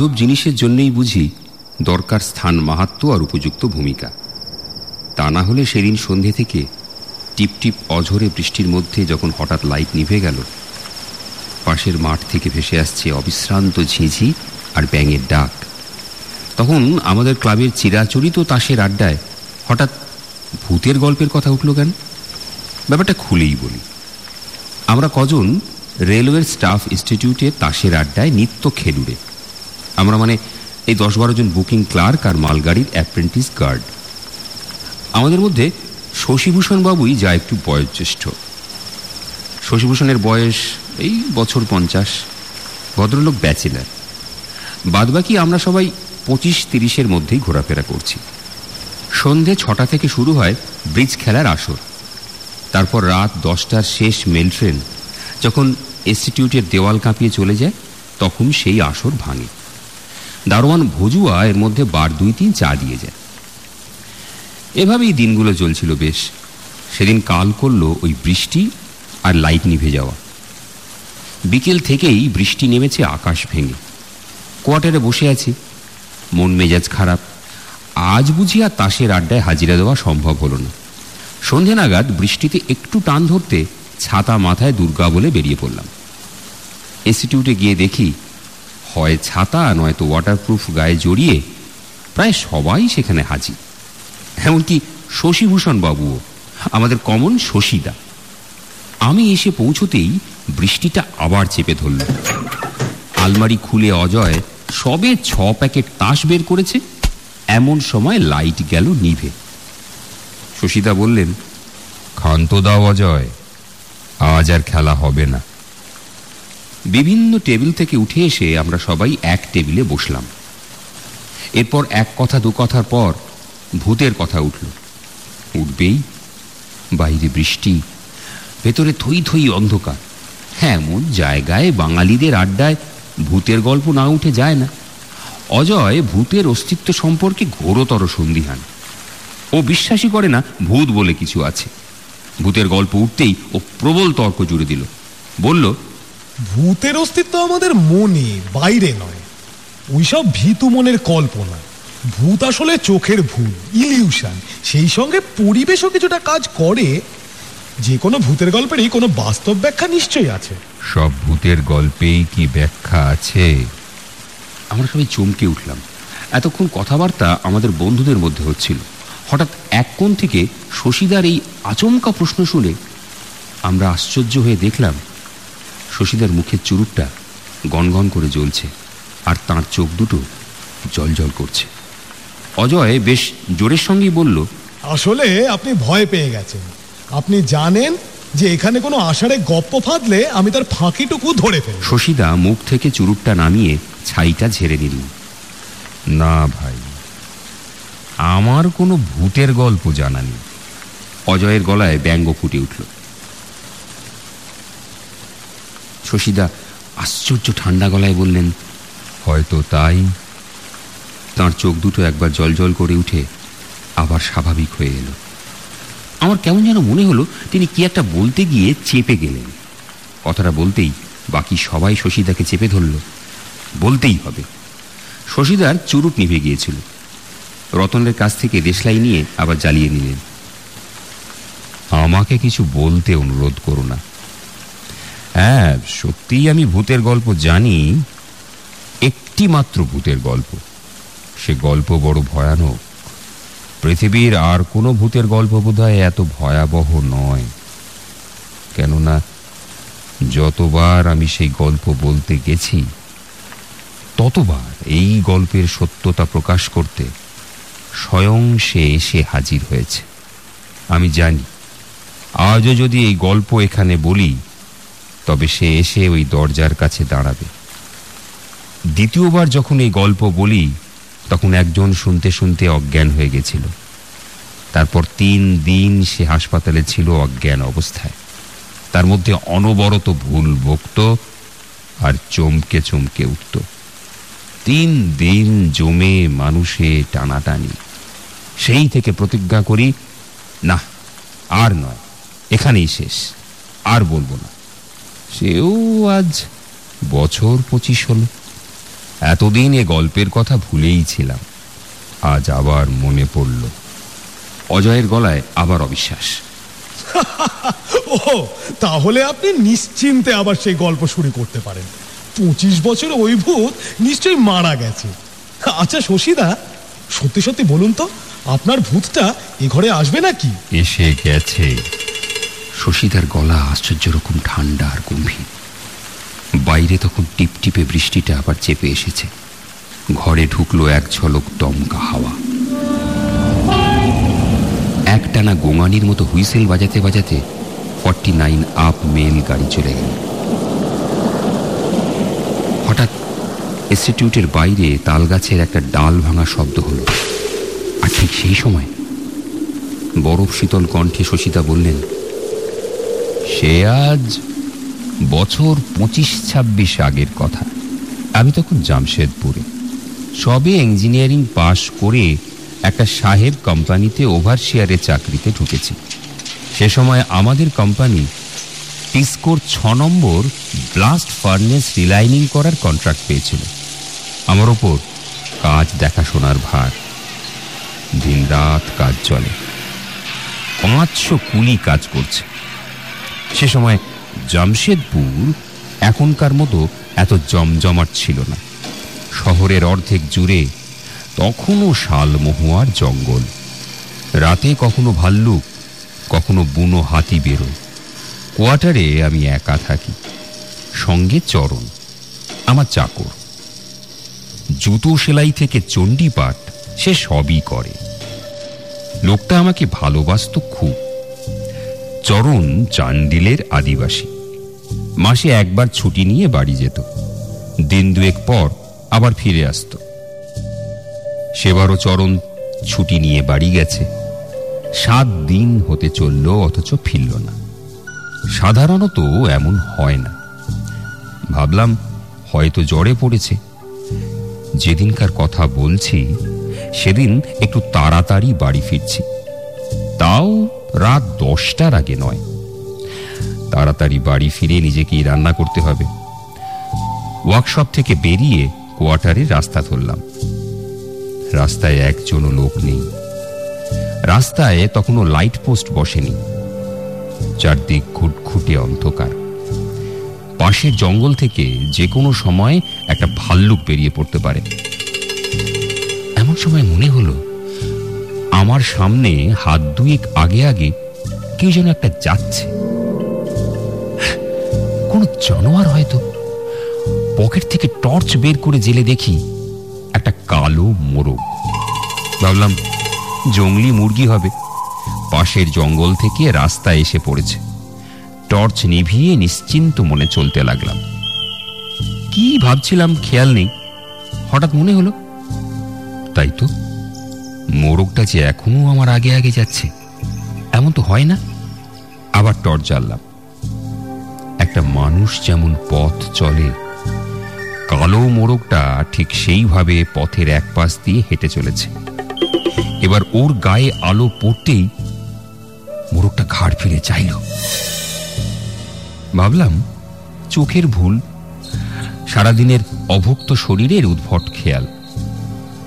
আজব জিনিসের জন্যই বুঝি দরকার স্থান মাহাত্ম আর উপযুক্ত ভূমিকা। তা না হলে সেদিন সন্ধে থেকে টিপ টিপ অঝরে বৃষ্টির মধ্যে যখন হঠাৎ লাইট নিভে গেল, পাশের মাঠ থেকে ভেসে আসছে অবিশ্রান্ত ঝিঝি আর ব্যাঙের ডাক। তখন আমাদের ক্লাবের চিরাচরিত তাসের আড্ডায় হঠাৎ ভূতের গল্পের কথা উঠল কেন? ব্যাপারটা খুলেই বলি। আমরা কজন রেলওয়ের স্টাফ ইনস্টিটিউটে তাসের আড্ডায় নিত্য খেলুড়ে আমরা মানে এই দশ বারো জন বুকিং ক্লার্ক আর মালগাড়ির অ্যাপ্রেন্টিস গার্ড। আমাদের মধ্যে শশীভূষণ বাবুই যা একটু বয়োজ্যেষ্ঠ। শশীভূষণের বয়স এই বছর পঞ্চাশ। ভদ্রলোক ব্যাচেলার। বাদবাকি আমরা সবাই পঁচিশ তিরিশের মধ্যেই ঘোরাফেরা করছি। সন্ধে ছটা থেকে শুরু হয় ব্রিজ খেলার আসর। তারপর রাত দশটার শেষ মেল ট্রেন। যখন ইনস্টিটিউটের দেওয়াল কাঁপিয়ে চলে যায়, তখন সেই আসর ভাঙে। দারোয়ান ভজুয়া এর মধ্যে বার দুই তিন চা দিয়ে যায়। এভাবেই দিনগুলো চলছিল বেশ। সেদিন কাল করল ওই বৃষ্টি আর লাইট নিভে যাওয়া। বিকেল থেকেই বৃষ্টি নেমেছে আকাশ ভেঙে। কোয়ার্টারে বসে আছি। মন মেজাজ খারাপ। আজ বুঝি আর তাসের আড্ডায় হাজিরা দেওয়া সম্ভব হলো না। সন্ধে নাগাদ বৃষ্টিতে একটু টান ধরতে ছাতা মাথায় দুর্গা বলে বেরিয়ে পড়লাম। ইনস্টিটিউটে গিয়ে দেখি হয় ছাতা, নয়তো ওয়াটারপ্রুফ গায়ে জড়িয়ে প্রায় সবাই সেখানে হাজির। এমনকি শশীভূষণ বাবুও, আমাদের কমন শশীদা। আমি এসে পৌঁছতেই বৃষ্টিটা আবার চেপে ধরল। আলমারি খুলে অজয় সবে ছ প্যাকেট তাস বের করেছে, এমন সময় লাইট গেল নিভে। শশীদা বললেন, ক্ষান্ত দাও অজয়, আজ আর খেলা হবে না। বিভিন্ন টেবিল থেকে উঠে এসে আমরা সবাই এক টেবিলে বসলাম। এরপর এক কথা, দু কথার পর ভূতের কথা উঠল। উঠবেই, বাইরে বৃষ্টি, ভেতরে থই থই অন্ধকার। হ্যাঁ এমন জায়গায় বাঙালিদের আড্ডায় ভূতের গল্প না উঠে যায় না। অজয় ভূতের অস্তিত্ব সম্পর্কে ঘোরতর সন্দিহান। ও বিশ্বাসই করে না ভূত বলে কিছু আছে। ভূতের গল্প উঠতেই ও প্রবল তর্ক জুড়ে দিল। বলল ভূতের অস্তিত্ব আমাদের মনে বাইরে নয়। ওইসব ভীতু মনের কল্পনা। ভূত আসলে চোখের ভুল ইলিউশন। সেই সঙ্গে পরিবেশও কিছুটা কাজ করে। যে কোনো ভূতের গল্পেরই কোনো বাস্তব ব্যাখ্যা নিশ্চয়ই আছে। সব ভূতের গল্পেই কি ব্যাখ্যা আছে? আমরা সবাই চমকে উঠলাম। এতক্ষণ কথাবার্তা আমাদের বন্ধুদের মধ্যে হচ্ছিল। হঠাৎ এক কোণ থেকে শশীদার এই আচমকা প্রশ্ন শুনে আমরা আশ্চর্য হয়ে দেখলাম শশীদার মুখের চুরুটটা গনগন করে জ্বলছে আর তার চোখ দুটো জল করছে। অজয় বেশ জোরের সঙ্গেই বলল আসলে আপনি ভয় পেয়ে গেছেন। আপনি জানেন যে এখানে কোনো আষাঢ়ে গপ্প ফাঁদলে আমি তার ফাঁকিটুকু ধরে ফেলি শশীদা মুখ থেকে চুরুটটা নামিয়ে ছাইটা ঝেড়ে নিল। না ভাই আমার কোনো ভূতের গল্প জানা নেই। অজয়ের গলায় ব্যঙ্গ ফুটে উঠল। শশীদা আশ্চর্য ঠান্ডা গলায় বললেন হয়তো তাই। তার চোখ দুটো একবার জল জল করে উঠে আবার স্বাভাবিক হয়ে এলো। আমার কেমন যেন মনে হলো তিনি কি একটা বলতে গিয়ে চেপে গেলেন। কথাটা বলতেই বাকি সবাই শশীদাকে চেপে ধরল। বলতেই হবে। শশীদার চুরুট নিভে গিয়েছিল। রতনের কাছ থেকে দেশলাই নিয়ে আবার জ্বালিয়ে নিলেন। আমাকে কিছু বলতে অনুরোধ করো না। হ্যাঁ সত্যিই আমি ভূতের গল্প জানি। একটি মাত্র ভূতের গল্প। সে গল্প বড় ভয়ানক। পৃথিবীর আর কোনো ভূতের গল্প বোধহয় এত ভয়াবহ নয়। কেননা, যতবার আমি সেই গল্প বলতে গেছি, ততবার এই গল্পের সত্যতা প্রকাশ করতে স্বয়ং সে এসে হাজির হয়েছে। আমি জানি, আজও যদি এই গল্প এখানে বলি তবে সে এসে ওই দরজার কাছে দাঁড়াবে। দ্বিতীয়বার যখন এই গল্প বলি, তখন একজন শুনতে শুনতে অজ্ঞান হয়ে গেছিল। তারপর তিন দিন সে হাসপাতালে ছিল অজ্ঞান অবস্থায়। তার মধ্যে অনবরত ভুল বকত আর চমকে চমকে উঠত। তিন দিন জমে মানুষে টানাটানি। সেই থেকে প্রতিজ্ঞা করি, না, আর নয়, এখানেই শেষ, আর বলব না। সেও আজ বছর পঁচিশ হলো। এতদিন এ গল্পের কথা ভুলেই ছিলাম। আজ আবার মনে পড়ল। অজয়ের গলায় আবার অবিশ্বাস। ও তাহলে আপনি নিশ্চিন্তে আবার সেই গল্প শুরু করতে পারেন। পঁচিশ বছর ওই ভূত নিশ্চয়ই মারা গেছে। আচ্ছা শশীদা সত্যি সত্যি বলুন তো আপনার ভূতটা এ ঘরে আসবে নাকি? এসে গেছে। শশীদার গলা আশ্চর্য রকম ঠান্ডা আর গম্ভীর। বাইরে তখন টিপটিপে বৃষ্টিটা আবার চেপে এসেছে। ঘরে ঢুকলো এক ঝলক দমকা হাওয়া। একটানা গোঙানির মতো হুইসেল বাজাতে বাজাতে ফর্টি নাইন আপ মেল গাড়ি চলে গেল। হঠাৎ ইনস্টিটিউটের বাইরে তালগাছের একটা ডাল ভাঙা শব্দ হলো। আর ঠিক সেই সময় বরফ শীতল কণ্ঠে শশীতা বললেন সে আজ বছর পঁচিশ ছাব্বিশ আগের কথা। আমি তখন জামশেদপুরে। সবে ইঞ্জিনিয়ারিং পাশ করে একটা সাহেব কোম্পানিতে ওভারশিয়ারে চাকরিতে ঢুকেছি। সে সময় আমাদের কোম্পানি টিস্কোর ছ নম্বর ব্লাস্ট ফার্নেস রিলাইনিং করার কন্ট্রাক্ট পেয়েছিল। আমার ওপর কাজ দেখাশোনার ভার। দিনরাত কাজ চলে। পাঁচশো কুলি কাজ করছে। সে সময় জামশেদপুর এখনকার মতো এত জমজমাট ছিল না। শহরের অর্ধেক জুড়ে তখনও শাল মহুয়ার জঙ্গল। রাতে কখনো ভাল্লুক, কখনো বুনো হাতি বেরোয় কোয়ার্টারে আমি একা থাকি। সঙ্গে চরণ, আমার চাকর। জুতো সেলাই থেকে চণ্ডীপাঠ সে সবই করে। লোকটা আমাকে ভালোবাসত খুব। চরণ চান্ডিলের আদিবাসী। মাসে একবার ছুটি নিয়ে বাড়ি যেত। দিন দুয়েক পর আবার ফিরে আসত। সেবারও চরণ ছুটি নিয়ে বাড়ি গেছে। সাত দিন হতে চলল, অথচ ফিরল না। সাধারণত এমন হয় না। ভাবলাম, হয়তো জ্বরে পড়েছে। যেদিনকার কথা বলছি, সেদিন একটু তাড়াতাড়ি বাড়ি ফিরছি। রাত দশটার আগে নয়। তাড়াতাড়ি বাড়ি ফিরে নিজেকেই রান্না করতে হবে। ওয়ার্কশপ থেকে বেরিয়ে কোয়ার্টারে রাস্তা ধরলাম। রাস্তায় একজনও লোক নেই। রাস্তায় তখনও লাইট পোস্ট বসেনি। চারদিক ঘুটঘুটে অন্ধকার। পাশের জঙ্গল থেকে যে কোনো সময় একটা ভাল্লুক বেরিয়ে পড়তে পারে। এমন সময় মনে হলো, আমার সামনে হাত দুয়েক আগে আগে কেউ যেন একটা যাচ্ছে। কোন জানোয়ার হয়তো পকেট থেকে টর্চ বের করে জেলে দেখি একটা কালো মোরগ। ভাবলাম জঙ্গলি মুরগি হবে। পাশের জঙ্গল থেকে রাস্তা এসে পড়েছে। টর্চ নিভিয়ে নিশ্চিন্ত মনে চলতে লাগলাম। কি ভাবছিলাম খেয়াল নেই। হঠাৎ মনে হলো, তাই তো, মোরগটা যে এখনও আমার আগে আগে যাচ্ছে, এমন তো হয় না। আবার টর্চ জ্বাললাম। একটা মানুষ যেমন পথ চলে, কালো মোরগটা ঠিক সেইভাবে পথের এক পাশ দিয়ে হেঁটে চলেছে। এবার ওর গায়ে আলো পড়তেই মোরগটা ঘাড় ফিরে চাইল। ভাবলাম, চোখের ভুল, সারাদিনের অভুক্ত শরীরের উদ্ভট খেয়াল।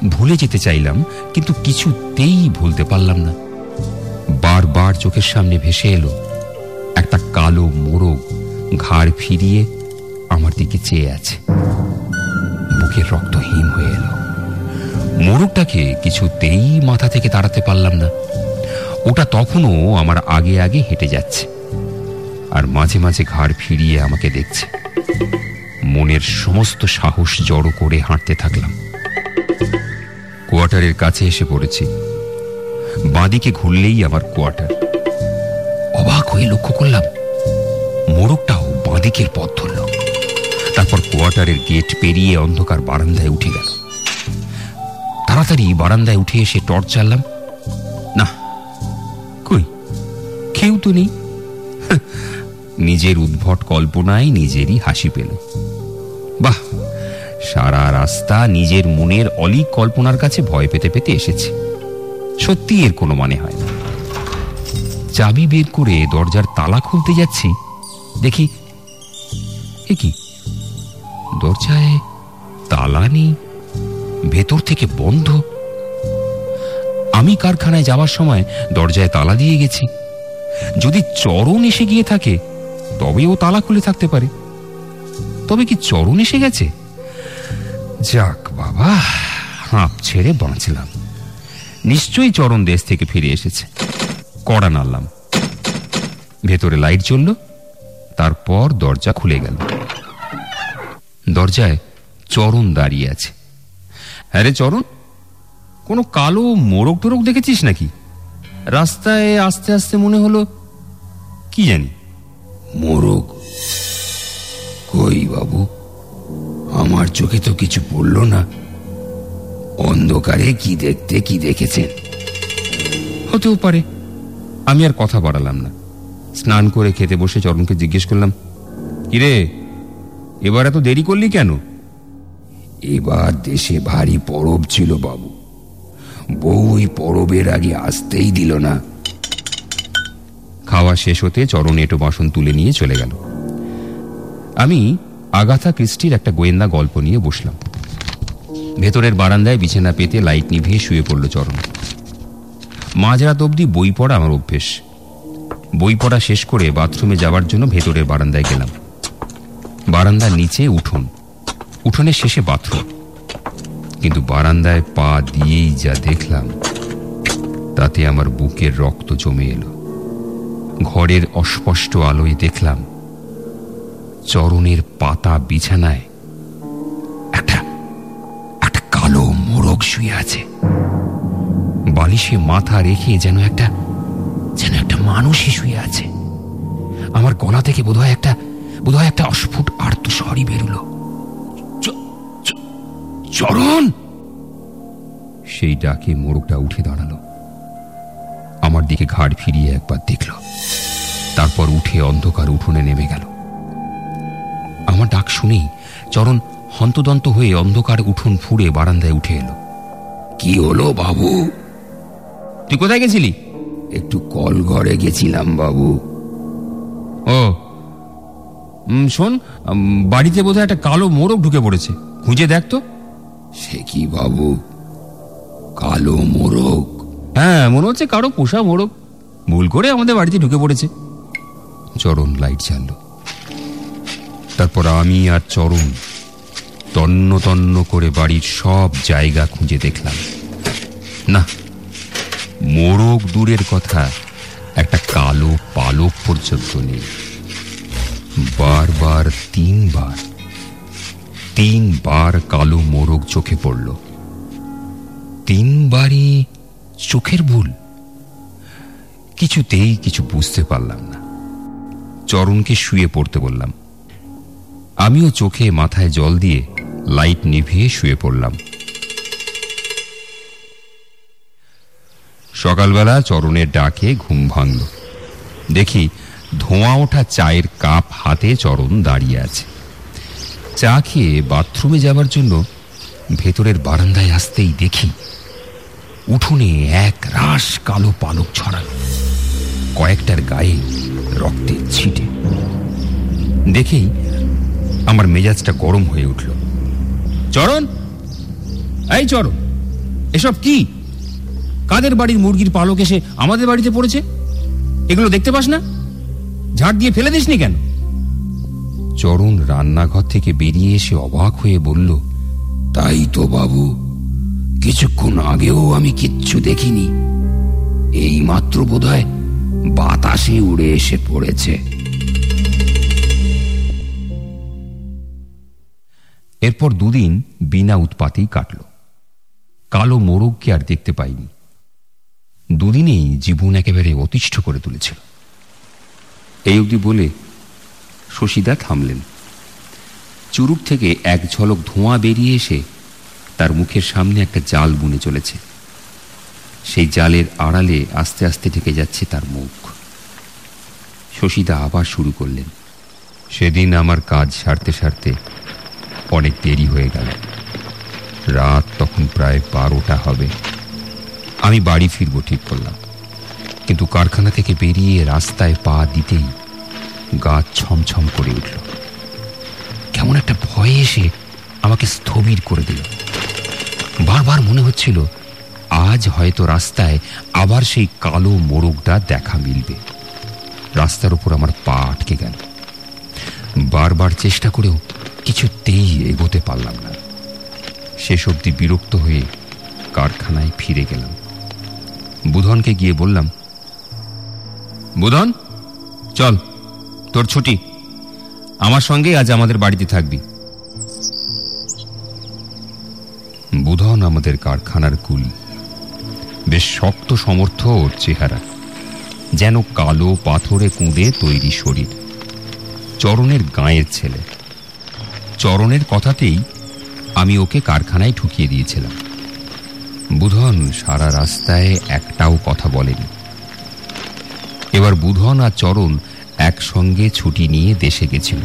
ভুলে যেতে চাইলাম, কিন্তু কিছুতেই ভুলতে পারলাম না। বারবার চোখের সামনে ভেসে এলো। একটা কালো মোরগ ঘাড় ফিরিয়ে আমার দিকে চেয়ে আছে। বুকের রক্ত হিম হয়ে এলো। মোরগটাকে কিছুতেই মাথা থেকে তাড়াতে পারলাম না। ওটা তখনও আমার আগে আগে হেঁটে যাচ্ছে আর মাঝে মাঝে ঘাড় ফিরিয়ে আমাকে দেখছে। মনের সমস্ত সাহস জড়ো করে হাঁটতে থাকলাম। কোয়ার্টারের কাছে এসে পড়েছি। বাঁদিকে ঘুরলেই আমার কোয়ার্টার। অবাক হয়ে লক্ষ্য করলাম মোরগটাও বাঁদিকের পথ ধরল। তারপর কোয়ার্টারের গেট পেরিয়ে অন্ধকার বারান্দায় উঠে গেল। তাড়াতাড়ি বারান্দায় উঠে এসে টর্চ জ্বাললাম। না, কই? কেউ তো নেই? নিজের উদ্ভট কল্পনায় নিজেরই হাসি পেল। বাহ, সারা রাস্তা নিজের মনের অলিক কল্পনার কাছে ভয় পেতে পেতে এসেছে। সত্যি এর কোনো মানে হয় না। চাবি বের করে দরজার তালা খুলতে যাচ্ছি। দেখি, এ কি? দরজায় তালা নেই, ভেতর থেকে বন্ধ। আমি কারখানায় যাওয়ার সময় দরজায় তালা দিয়ে গেছি। যদি চরণ এসে গিয়ে থাকে তবে ও তালা খুলে থাকতে পারে। তবে কি চরণ এসে গেছে? যাক বাবা, হাঁপ ছেড়ে বাঁচলাম। নিশ্চয়ই চরণ দেশ থেকে ফিরে এসেছে। কড়া নাড়লাম। ভেতরে লাইট জ্বলল তারপর দরজা খুলে গেল। দরজায় চরণ দাঁড়িয়ে আছে। হ্যাঁ রে চরণ কোনো কালো মোরগ টোরগ দেখেছিস নাকি? রাস্তায় আস্তে আস্তে মনে হলো কি জানি? মোরগ? কই বাবু? আমার চোখে তো কিছু পড়ল না। অন্ধকারে কি দেখতে কি দেখেছেন হতেও পারে। আমি আর কথা বাড়ালাম না। স্নান করে খেতে বসে চরণকে জিজ্ঞেস করলাম কিরে এবার এত দেরি করলি কেন? এবার দেশে ভারী পরব ছিল বাবু। বউ ওই পরবের আগে আসতেই দিল না। খাওয়া শেষ হতে চরণ এটো বাসন তুলে নিয়ে চলে গেল। আমি আগাথা ক্রিস্টির একটা গোয়েন্দা গল্প নিয়ে বসলাম। ভেতরের বারান্দায় বিছানা পেতে লাইট নিভিয়ে শুয়ে পড়ল চরণ। মাঝরাত অবধি বই পড়া আমার অভ্যেস। বই পড়া শেষ করে বাথরুমে যাওয়ার জন্য ভেতরের বারান্দায় গেলাম। বারান্দার নিচে উঠোন। উঠোনের শেষে বাথরুম। কিন্তু বারান্দায় পা দিয়েই যা দেখলাম, তাতে আমার বুকের রক্ত জমে এলো। ঘরের অস্পষ্ট আলোয় দেখলাম, চরণের পাতা বিছানায় একটা একটা কালো মোরগ শুয়ে আছে। বালিশে মাথা রেখে যেন একটা যেন একটা মানুষই শুয়ে আছে। আমার গলা থেকে বোধহয় একটা বোধহয় একটা অস্ফুট আর্তস্বরই বেরুলো। চ- চ- চরণ! সেই ডাকে মোরগটা উঠে দাঁড়াল। আমার দিকে ঘাড় ফিরিয়ে একবার দেখল। তারপর উঠে অন্ধকার উঠোনে নেমে গেল। আমার ডাক শুনেই চরণ হন্তদন্ত হয়ে অন্ধকার উঠোন ফুঁড়ে বারান্দায় উঠে এলো। কি হলো বাবু? তুই কোথায় গেছিলি? একটু কল ঘরে গেছিলাম বাবু। ও। উম, শোন উম, বাড়িতে বোধহয় একটা কালো মোরগ ঢুকে পড়েছে। খুঁজে দেখ তো। সে কি বাবু? কালো মোরগ। হ্যাঁ মনে হচ্ছে কারও পোষা মোরগ। ভুল করে আমাদের বাড়িতে ঢুকে পড়েছে। চরণ লাইট জ্বালল। তারপর আমি আর চরণ তন্ন তন্ন করে বাড়ির সব জায়গা খুঁজে দেখলাম। না মোরগ দূরের কথা, একটা কালো পালক পর্যন্ত নেই। বারবার তিনবার তিনবার কালো মোরগ চোখে পড়ল। তিনবারই চোখের ভুল। কিছুতেই কিছু বুঝতে পারলাম না। চরণকে শুয়ে পড়তে বললাম, আমিও চোখে মাথায় জল দিয়ে লাইট নিভিয়ে শুয়ে পড়লাম। সকালবেলা চরণের ডাকে ঘুম ভাঙল। দেখি ধোঁয়া ওঠা চায়ের কাপ হাতে চরণ দাঁড়িয়ে আছে। চা খেয়ে বাথরুমে যাবার জন্য ভেতরের বারান্দায় আসতেই দেখি উঠোনে এক রাস কালো পালক ছড়ানো। কয়েকটার গায়ে রক্তের ছিটে। দেখেই আমার মেজাজটা গরম হয়ে উঠল। চরণ! এই চরণ! এসব কি? কাদের বাড়ির মুরগির পালক এসে আমাদের বাড়িতে পড়েছে? এগুলো দেখতে পাস না? ঝাড় দিয়ে ফেলে দিসনি কেন? চরণ রান্নাঘর থেকে বেরিয়ে এসে অবাক হয়ে বলল তাই তো বাবু কিছুক্ষণ আগেও আমি কিচ্ছু দেখিনি। এই মাত্র বোধহয় বাতাসে উড়ে এসে পড়েছে। এরপর দুদিন বিনা উৎপাতেই কাটল। কালো মোরগকে আর দেখতে পাইনি। দুদিনেই জীবন একেবারে অতিষ্ঠ করে তুলেছিল। এই অবধি বলে শশীদা থামলেন। চুরুট থেকে এক ঝলক ধোঁয়া বেরিয়ে এসে তার মুখের সামনে একটা জাল বুনে চলেছে। সেই জালের আড়ালে আস্তে আস্তে ঢেকে যাচ্ছে তার মুখ। শশীদা আবার শুরু করলেন। সেদিন আমার কাজ সারতে সারতে অনেক দেরি হয়ে গেল। রাত তখন প্রায় বারোটা হবে। আমি বাড়ি ফিরবো, ঠিক করলাম কিন্তু কারখানা থেকে বেরিয়ে রাস্তায় পা দিতেই গা ছমছম করে উঠল। কেমন একটা ভয় এসে আমাকে স্থবির করে দিল। বারবার মনে হচ্ছিল, আজ হয়তো রাস্তায় আবার সেই কালো মোরগটা দেখা মিলবে। রাস্তার উপর আমার পা আটকে গেল। বারবার চেষ্টা করেও কিছুতেই এগোতে পারলাম না। শেষ অবধি বিরক্ত হয়ে কারখানায় ফিরে গেলাম। বুধনকে গিয়ে বললাম, বুধন, চল, তোর ছুটি। আমার সঙ্গে আজ আমাদের বাড়িতে থাকবি। বুধন আমাদের কারখানার কুল। বেশ শক্ত সমর্থ ওর চেহারা। যেন কালো পাথরে কুঁদে তৈরি শরীর। চরণের গায়ের ছেলে। চরণের কথাতেই আমি ওকে কারখানায় ঢুকিয়ে দিয়েছিলাম। বুধন সারা রাস্তায় একটাও কথা বলেনি। এবার বুধন আর চরণ একসঙ্গে ছুটি নিয়ে দেশে গেছিল।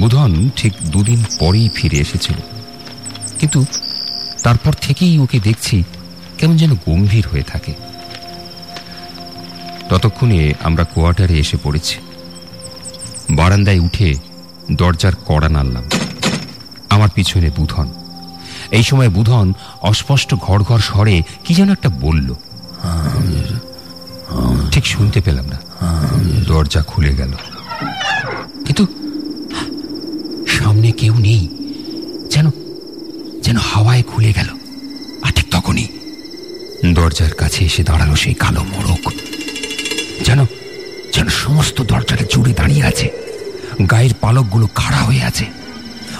বুধন ঠিক দুদিন পরেই ফিরে এসেছিল। কিন্তু তারপর থেকেই ওকে দেখছি কেমন যেন গম্ভীর হয়ে থাকে। ততক্ষণে আমরা কোয়ার্টারে এসে পড়েছি। বারান্দায় উঠে দরজার কড়া নাড়লাম। আমার পিছনে বুধন। এই সময় বুধন অস্পষ্ট ঘর ঘর স্বরে কি যেন একটা বলল। ঠিক শুনতে পেলাম না। দরজা খুলে গেল। কিন্তু সামনে কেউ নেই। যেন যেন হাওয়ায় খুলে গেল। আর ঠিক তখনই দরজার কাছে এসে দাঁড়াল সেই কালো মোরক যেন যেন সমস্ত দরজাটা জুড়ে দাঁড়িয়ে আছে। গায়ের পালকগুলো খাড়া হয়ে আছে।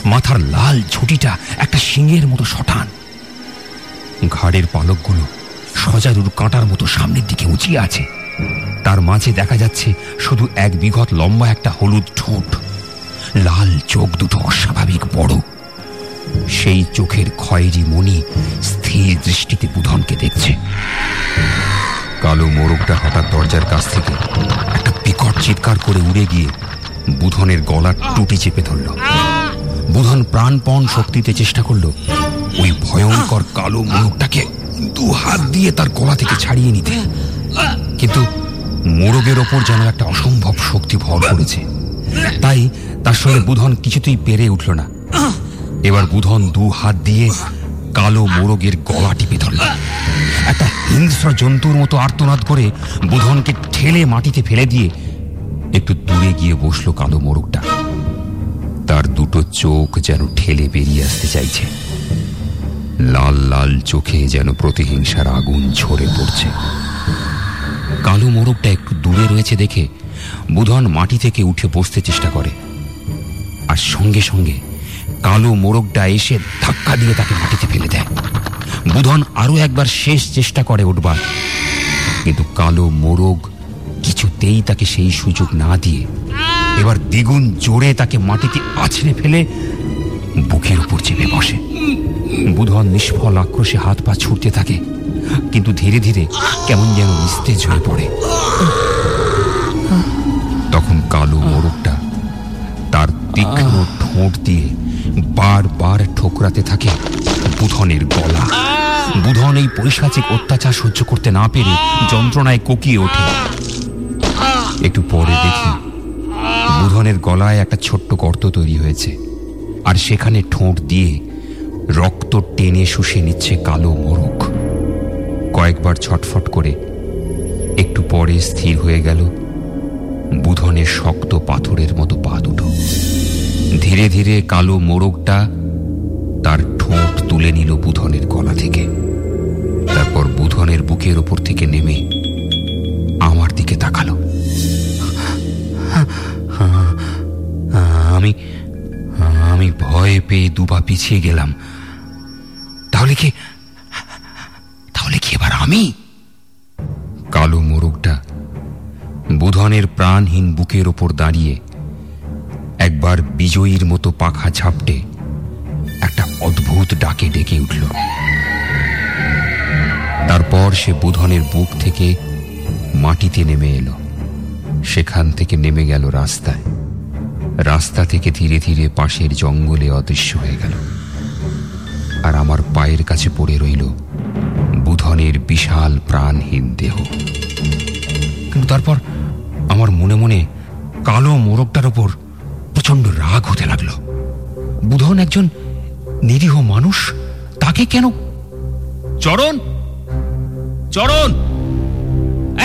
মাথার লাল ঝুটিটা একটা শিঙের মতো শটান। ঘাড়ের পালকগুলো সজারুর কাঁটার মতো সামনের দিকে উঁচিয়ে আছে। তার মাঝে দেখা যাচ্ছে শুধু এক বিঘত লম্বা একটা হলুদ ঠোঁট। লাল চোখ দুটো অস্বাভাবিক বড়। সেই চোখের খয়েরি মণি স্থির দৃষ্টিতে বুধনকে দেখছে। কালো মোরগটা হঠাৎ দরজার কাছ থেকে একটা বিকট চিৎকার করে উড়ে গিয়ে বুধনের গলার টুটি চেপে ধরল। বুধন প্রাণপণ শক্তিতে চেষ্টা করল। ওই ভয়ঙ্কর কালো মোরগটাকে দু হাত দিয়ে তার গলা থেকে ছাড়িয়ে নিতে। কিন্তু মোরগের ওপর যেন একটা অসম্ভব শক্তি ভর করেছে। তাই তার সঙ্গে বুধন কিছুতেই পেরে উঠল না। এবার বুধন দু হাত দিয়ে কালো মোরগের গলা টিপে ধরল। একটা হিংস্র জন্তুর মতো আর্তনাদ করে বুধনকে ঠেলে মাটিতে ফেলে দিয়ে একটু দূরে গিয়ে বসল কালো মোরগটা। তার দুটো চোখ যেন ঠেলে বেরিয়ে আসতে চাইছে। লাল লাল চোখে যেন প্রতিহিংসার আগুন ঝরে পড়ছে। কালো মোরগটা একটু দূরে রয়েছে দেখে বুধন মাটি থেকে উঠে বসতে চেষ্টা করে। আর সঙ্গে সঙ্গে কালো মোরগটা এসে ধাক্কা দিয়ে তাকে মাটিতে ফেলে দেয়। বুধন আরও একবার শেষ চেষ্টা করে উঠবার। কিন্তু কালো মোরগ কিছুতেই তাকে সেই সুযোগ না দিয়ে এবার দ্বিগুণ জোরে তাকে মাটিতে আছড়ে ফেলে বুকের উপর চেপে বসে। বুধন নিষ্ফল আক্রোশে হাত পা ছুটতে থাকে, কিন্তু ধীরে ধীরে কেমন যেন নিস্তেজ হয়ে পড়ে। তখন কালো মোরগটা তার তীক্ষ্ণ ঠোঁট দিয়ে বারবার ঠোকরাতে থাকে বুধনের গলা। বুধন এই পৈশাচিক অত্যাচার সহ্য করতে না পেরে যন্ত্রণায় কোকিয়ে ওঠে। একটু পরে দেখি বুধনের গলায় একটা ছোট্ট গর্ত তৈরি হয়েছে। আর সেখানে ঠোঁট দিয়ে রক্ত টেনে শুষে নিচ্ছে কালো মোরগ। কয়েকবার ছটফট করে একটু পরে স্থির হয়ে গেল বুধনের শক্ত পাথরের মতো পা দুটো। ধীরে ধীরে কালো মোরগটা তার ঠোঁট তুলে নিল বুধনের গলা থেকে। তারপর বুধনের বুকের ওপর থেকে নেমে আমার দিকে তাকালো। আমি আমি ভয় পেয়ে দুপা পিছিয়ে গেলাম। তাহলে কি তাহলে কি এবার আমি? কালো মোরগটা বুধনের প্রাণহীন বুকের ওপর দাঁড়িয়ে একবার বিজয়ীর মতো পাখা ঝাপটে একটা অদ্ভুত ডাকে ডেকে উঠল। তারপর সে বুধনের বুক থেকে মাটিতে নেমে এলো। সেখান থেকে নেমে গেল রাস্তায়। রাস্তা থেকে ধীরে ধীরে পাশের জঙ্গলে অদৃশ্য হয়ে গেল। আর আমার পায়ের কাছে পড়ে রইল বুধনের বিশাল প্রাণহীন দেহ। কিন্তু তারপর আমার মনে মনে কালো মোরগটার ওপর প্রচণ্ড রাগ হতে লাগল। বুধন একজন নিরীহ মানুষ, তাকে কেন? চরণ! চরণ!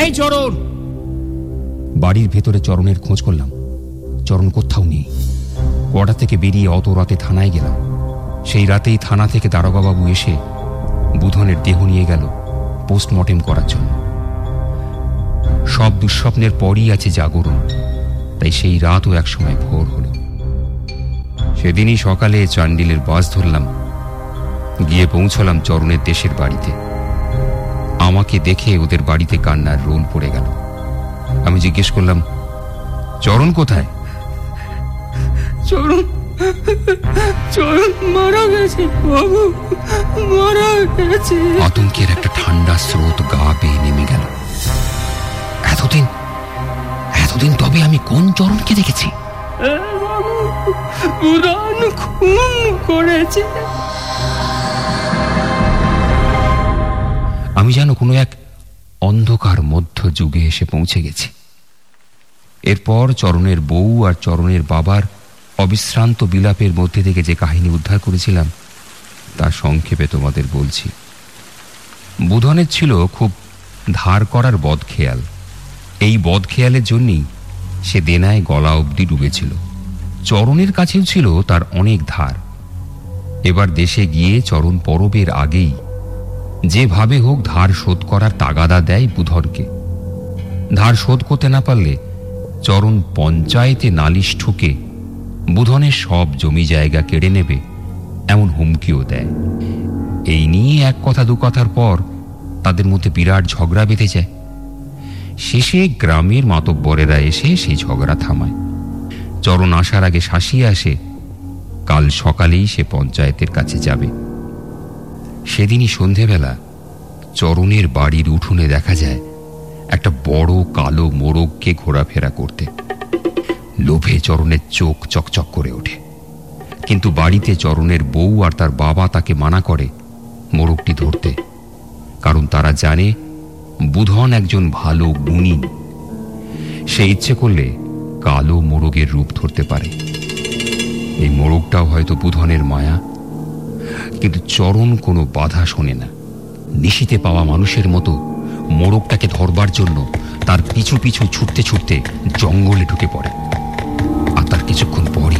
এই চরণ! বাড়ির ভেতরে চরণের খোঁজ করলাম। চরণ কোথাও নেই কোয়ার্টার থেকে বেরিয়ে অত রাতে থানায় গেলাম? সেই রাতেই থানা থেকে দারোগাবাবু এসে বুধনের দেহ নিয়ে গেল পোস্টমর্টেম করার জন্য। সব দুঃস্বপ্নের পরই আছে জাগরণ, তাই সেই রাতও একসময় ভোর হলো। সেদিনই সকালে চান্ডিলের বাস ধরলাম, গিয়ে পৌঁছলাম চরণের দেশের বাড়িতে। আমাকে দেখে ওদের বাড়িতে কান্নার রোল পড়ে গেল। আমি জিজ্ঞেস করলাম, চরণ কোথায়? চরণ চরণ মারা গেছে বাবু মারা গেছে। আতঙ্কের একটা ঠান্ডা স্রোত গা বেয়ে নেমে গেল। এতদিন এতদিন তবে আমি কোন চরণকে দেখেছি? উড়ান খুন করেছে। আমি যেন কোনো এক অন্ধকার মধ্য যুগে এসে পৌঁছে গেছি। এরপর চরণের বউ আর চরণের বাবার অবিশ্রান্ত বিলাপের মধ্যে থেকে যে কাহিনী উদ্ধার করেছিলাম, তা সংক্ষেপে তোমাদের বলছি। বুধনের ছিল খুব ধার করার বদখেয়াল। এই বদখেয়ালের জন্যই সে দেনায় গলা অবধি ডুবেছিল। চরণের কাছেও ছিল তার অনেক ধার। এবার দেশে গিয়ে চরণ পরবের আগেই যেভাবে হোক ধার শোধ করার তাগাদা দেয় বুধরকে ধার শোধ করতে না পারলে চরণ পঞ্চায়েতে নালিশ ঠুকে বুধনের সব জমি জায়গা কেড়ে নেবে, এমন হুমকিও দেয়। এই নিয়ে এক কথা দু কথার পর তাদের মধ্যে বিরাট ঝগড়া বেঁধে যায়। শেষে গ্রামের মাতব্বরেরা এসে সেই ঝগড়া থামায়। চরণ আসার আগে শাসিয়ে আসে, কাল সকালেই সে পঞ্চায়েতের কাছে যাবে। সেদিনই সন্ধেবেলা চরণের বাড়ির উঠোনে দেখা যায় একটা বড় কালো মোরগকে ঘোরাফেরা করতে। লোভে চরণের চোখ চকচক করে ওঠে। কিন্তু বাড়িতে চরণের বউ আর তার বাবা তাকে মানা করে মোরগটি ধরতে, কারণ তারা জানে বুধন একজন ভালো গুণী। সে ইচ্ছে করলে কালো মোরগের রূপ ধরতে পারে। এই মোরগটাও হয়তো বুধনের মায়া, কিন্তু চরণ কোনো বাধা শোনে না। নিশিতে পাওয়া মানুষের মতো মোরগটাকে ধরবার জন্য তার পিছু পিছু ছুটতে ছুটতে জঙ্গলে ঢুকে পড়ে। কিছুক্ষণ পরই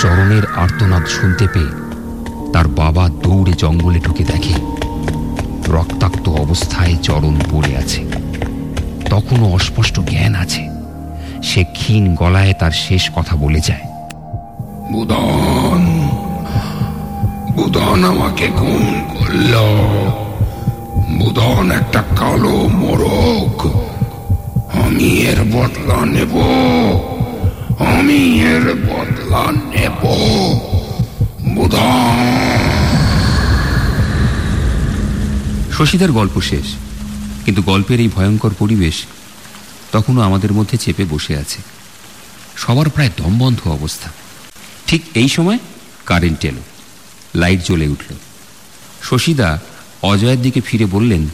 চরণের আর্তনাদ শুনতে পেয়ে তার বাবা দৌড়ে জঙ্গলে ঢুকে দেখে রক্তাক্ত অবস্থায় চরণ পড়ে আছে। তখনও অস্পষ্ট জ্ঞান আছে। সে ক্ষীণ গলায় তার শেষ কথা বলে যায়। বুদন বুদন আমাকে খুন করল। বুদন একটা কালো মোরগ। আমি এর বদলা নেব। আমি এর বদলা নেব। শশীদার গল্প শেষ। কিন্তু গল্পের এই ভয়ঙ্কর পরিবেশ তখনও আমাদের মধ্যে চেপে বসে আছে। সবার প্রায় দমবন্ধ অবস্থা। ঠিক এই সময় কারেন্ট এলো। লাইট জ্বলে উঠল। শশীদা অজয়ের দিকে ফিরে বললেন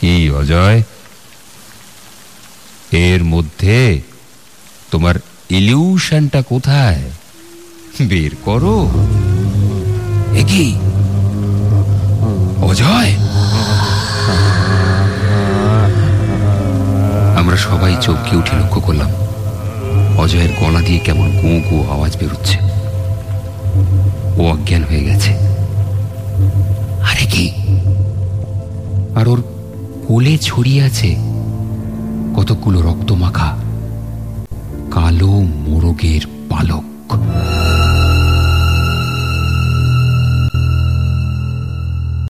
কি অজয়? এর মধ্যে তোমার ইলিউশনটা কোথায়? বের করো। এ কি? অজয়! আমরা সবাই চমকে উঠে লক্ষ্য করলাম, অজয়ের গলা দিয়ে কেমন গো গো আওয়াজ বেরোচ্ছে। ও অজ্ঞান হয়ে গেছে। আরে কি? আর ওর কোলে ছড়িয়ে আছে কতগুলো রক্তমাখা। কালো মোরগের পালক।